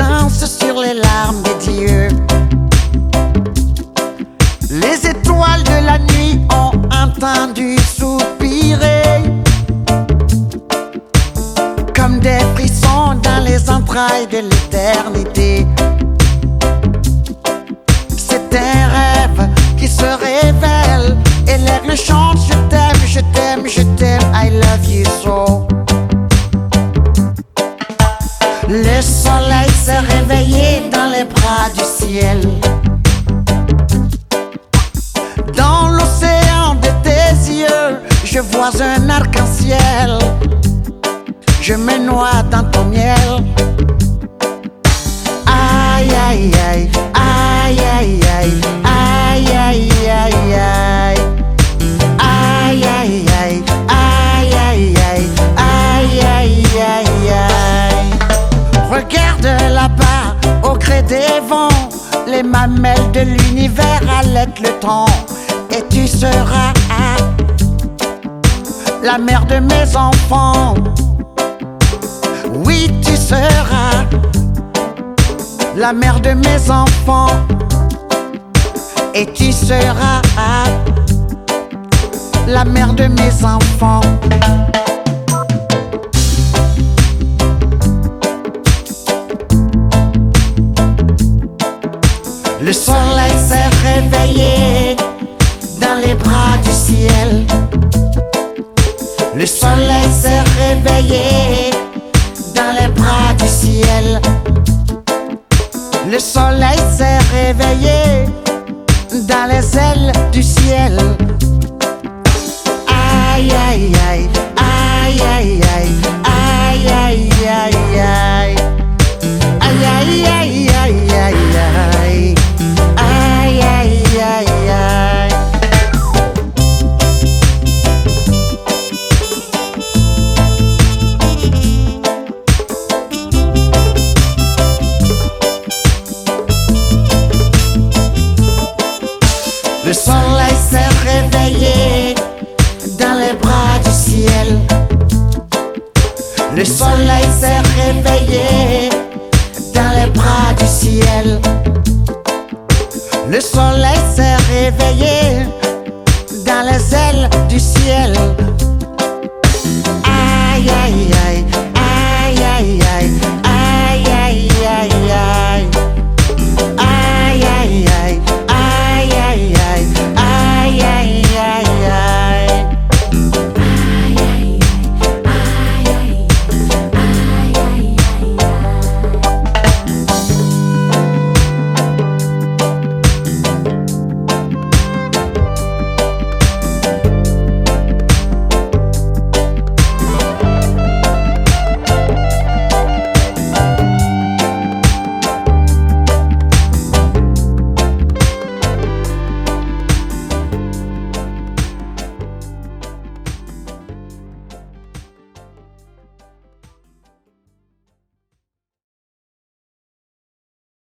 danse sur les larmes des dieux. Les étoiles de la nuit ont entendu soupirer comme des frissons dans les entrailles de l'éternité. C'est un rêve qui se révèle et l'aigle soleil s'est réveillé dans les bras du ciel. Dans l'océan de tes yeux, je vois un arc-en-ciel. Je me noie les mamelles de l'univers allaitent le temps. Et tu seras la mère de mes enfants. Oui, tu seras la mère de mes enfants. Et tu seras la mère de mes enfants. Le soleil s'est réveillé dans les bras du ciel. Le soleil s'est réveillé dans les bras du ciel. Le soleil s'est réveillé dans les ailes du ciel. Aïe aïe aïe, aïe aïe aïe, Le soleil s'est réveillé dans les bras du ciel. Le soleil s'est réveillé dans les bras du ciel. Le soleil s'est réveillé dans les ailes du ciel.